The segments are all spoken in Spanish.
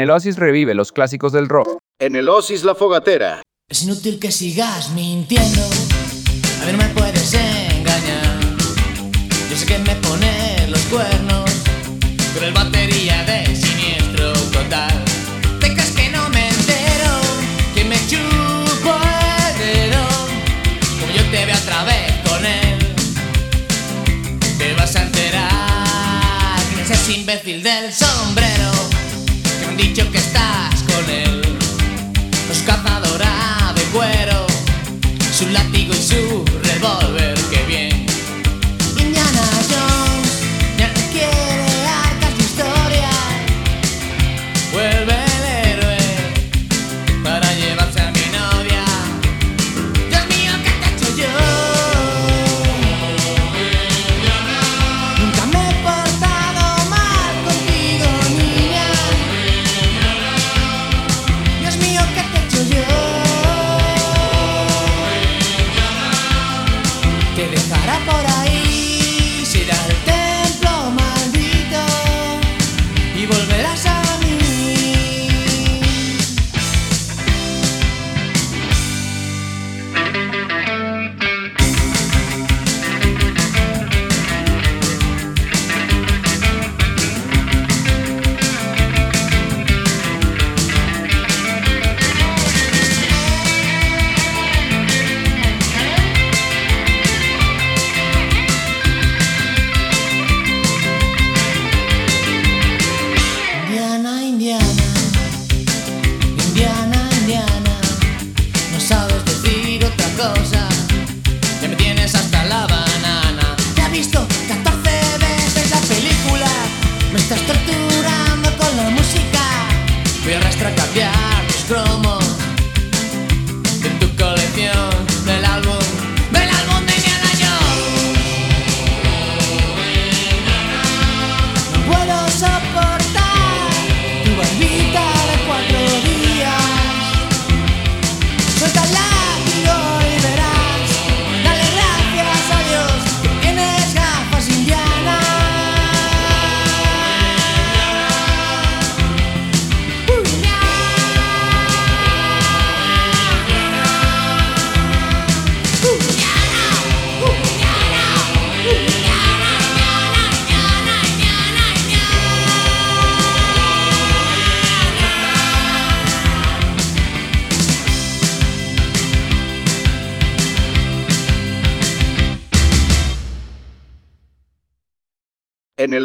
el Oasis revive los clásicos del rock. En el Oasis La Fogatera. Es inútil que sigas mintiendo. A mí no me puedes engañar. Yo sé que me pones los cuernos. Pero el bate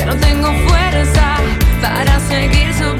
Ya no tengo fuerza para seguir su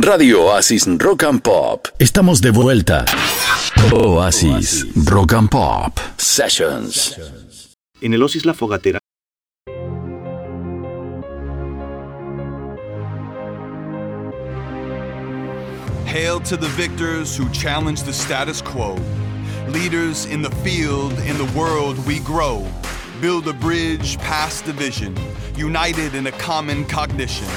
En Radio Oasis Rock and Pop Estamos de vuelta. Oasis Rock and Pop. Sessions. En el Oasis La Fogatera Hail to the victors who challenge the status quo. Leaders in the field, in the world we grow. Build a bridge past division, united in a common cognition.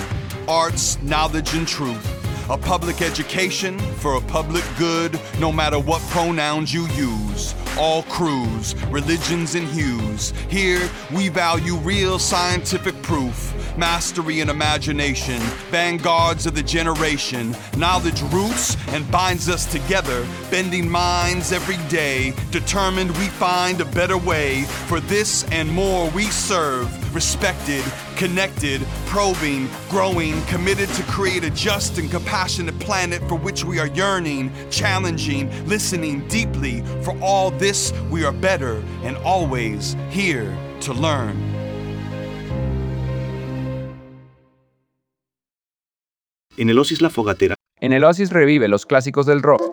Arts, knowledge, and truth. A public education for a public good, no matter what pronouns you use. All crews, religions, and hues. Here, we value real scientific proof mastery and imagination, vanguards of the generation. Knowledge roots and binds us together, bending minds every day, determined we find a better way. For this and more we serve, respected, connected, probing, growing, committed to create a just and compassionate planet for which we are yearning, challenging, listening deeply. For all this, we are better and always here to learn. En el Oasis La Fogatera En el Oasis revive los clásicos del rock.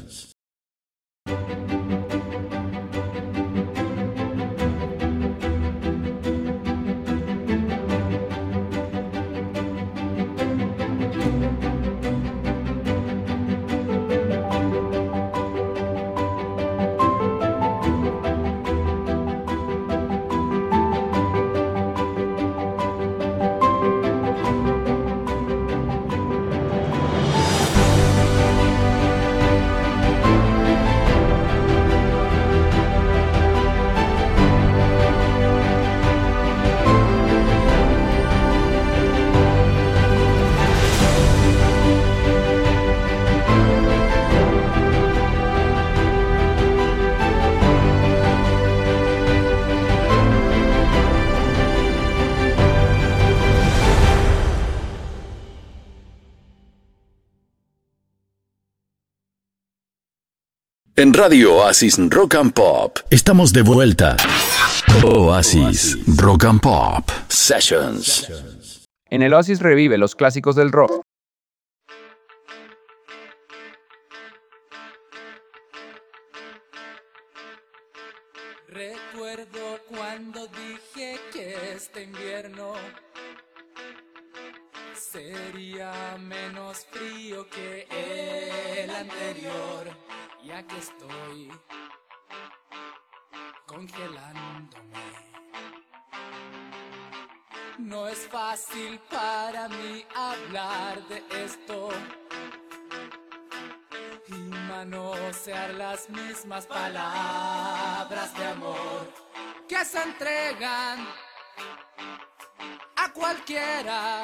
en Radio Oasis Rock and Pop. Estamos de vuelta. Oasis Rock and Pop Sessions. En el Oasis revive los clásicos del rock. Recuerdo cuando dije que este invierno sería menos frío que el anterior. Y aquí estoy congelándome. No es fácil para mí hablar de esto y manosear las mismas palabras de amor que se entregan a cualquiera.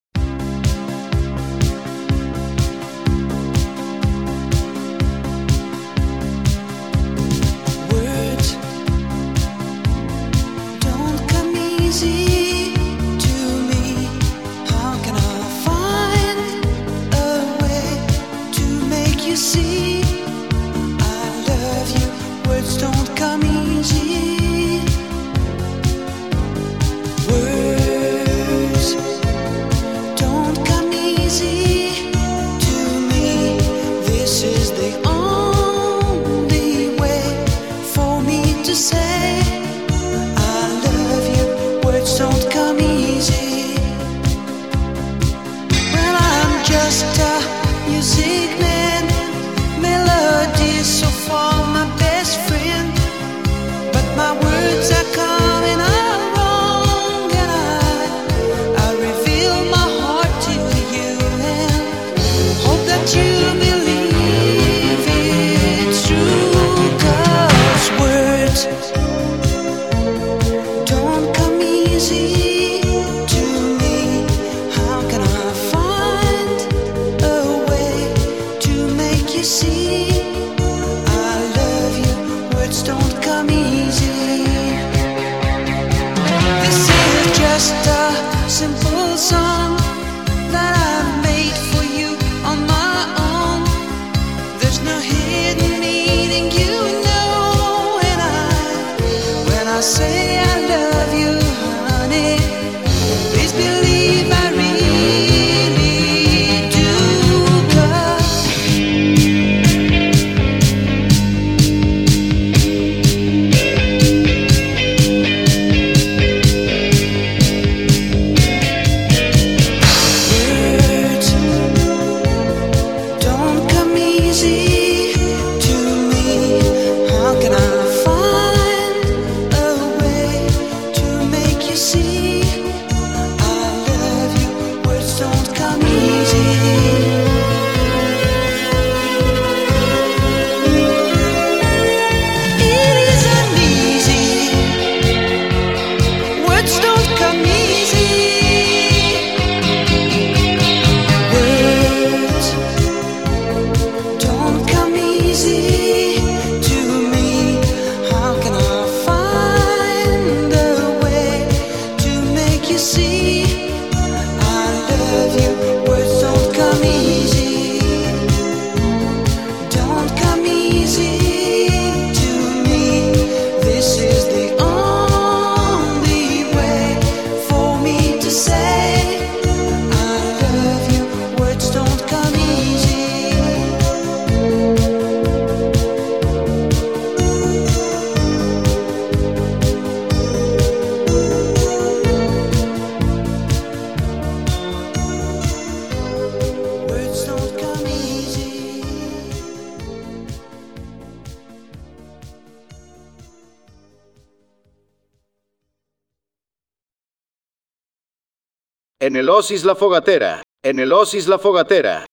Osis La Fogatera, en el Osis La Fogatera.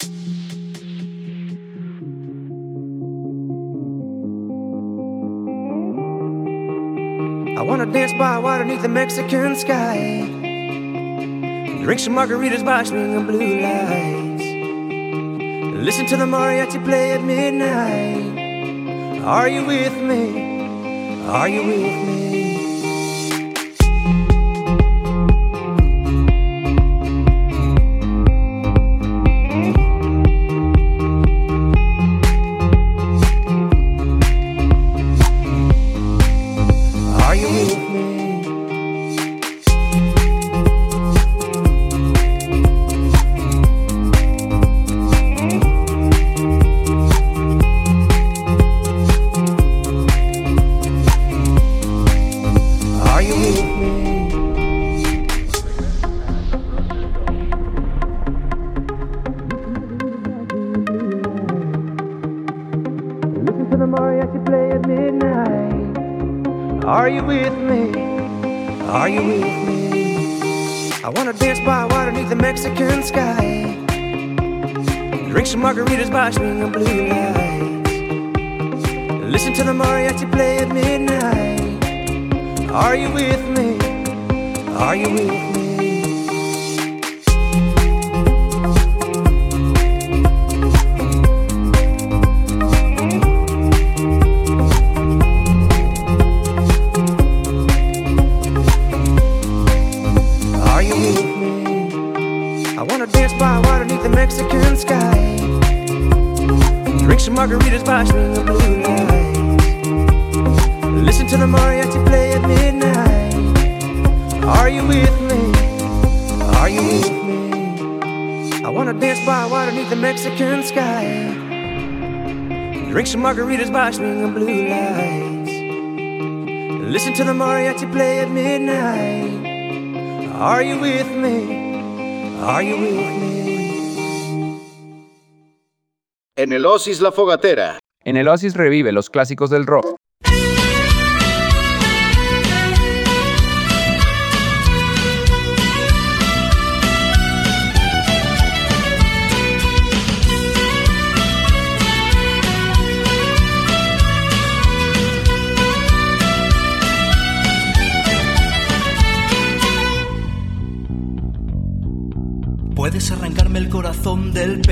I wanna dance by water beneath the Mexican sky. Drink some margaritas by swing of blue lights. Listen to the mariachi play at midnight. Are you with me? Are you with me? Are you with me? Are you with me? Are you with me? I wanna dance by water beneath the Mexican sky. Drink some margaritas by Margaritas by swinging blue lights. Listen to the mariachi play at midnight. Are you with me? Are you with me? En el Oasis La Fogatera. En el Oasis revive los clásicos del rock.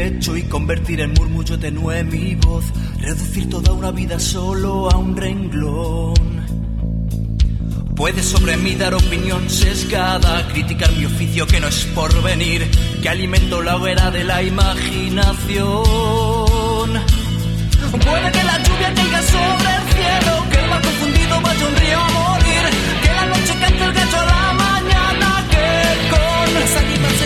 Y convertir en murmullo tenue mi voz, reducir toda una vida solo a un renglón. Puedes sobre mí dar opinión sesgada, criticar mi oficio que no es por venir, que alimento la hoguera de la imaginación. Puede que la lluvia caiga sobre el cielo, que el mar confundido vaya un río a morir, que la noche cante el gallo a la mañana, que con las ánimas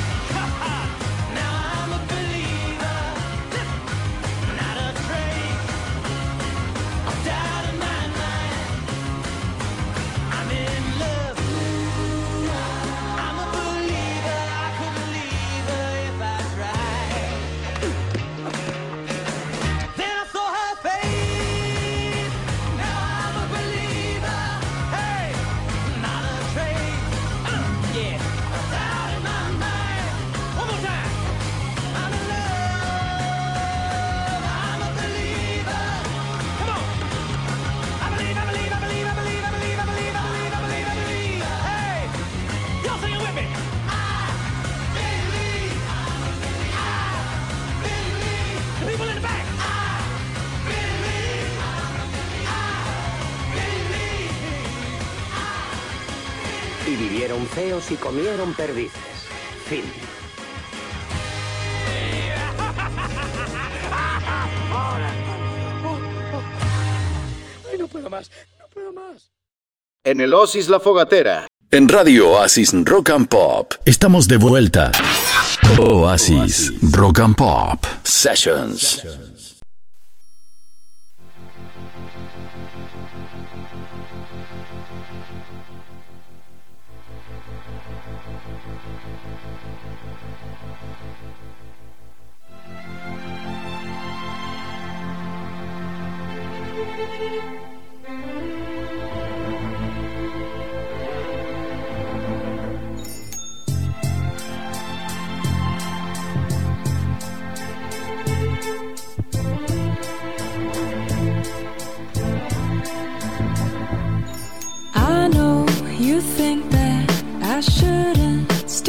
ceos y comieron perdices. Fin. Ay, no puedo más, no puedo más. En el Oasis La Fogatera. En Radio Oasis Rock and Pop. Estamos de vuelta. Oasis, Rock and Pop Sessions.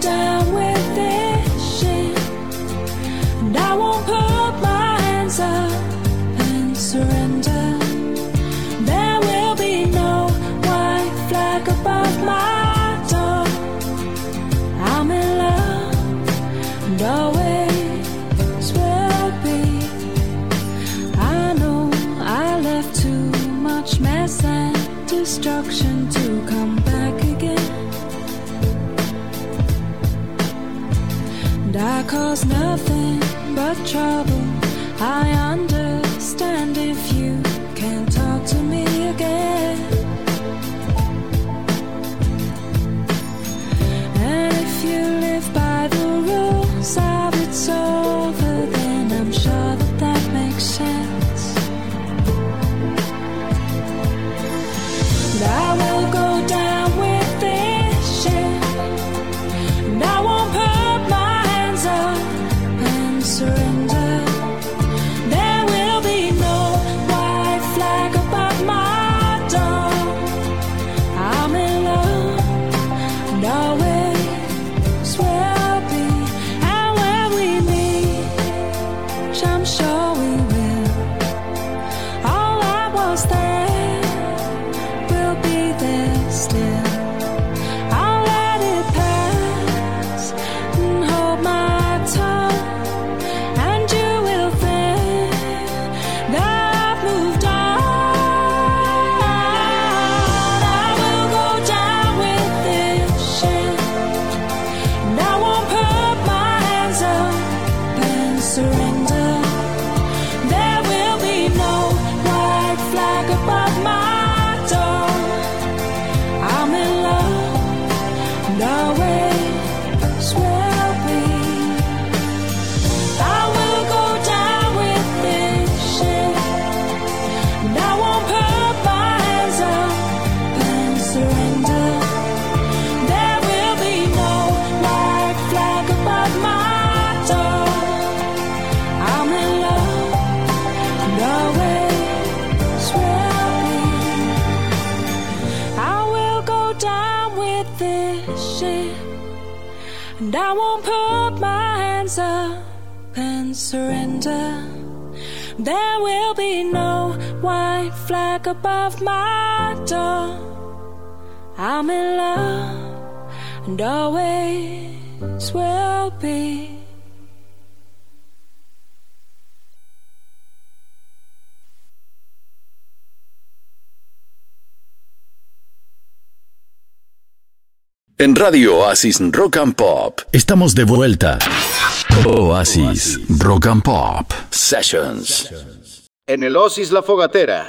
down with this shit. And I won't put my hands up and surrender. There will be no white flag above my door. I'm in love and will be. I know I left too much mess and destruction to. cause nothing but trouble. I am up and surrender. There will be no white flag above my door. I'm in love and always will be. En Radio Oasis Rock and Pop. Estamos de vuelta. Oasis Rock and Pop Sessions. En el Oasis La Fogatera